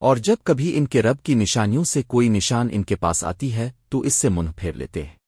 اور جب کبھی ان کے رب کی نشانیوں سے کوئی نشان ان کے پاس آتی ہے، تو اس سے منہ پھیر لیتے ہیں۔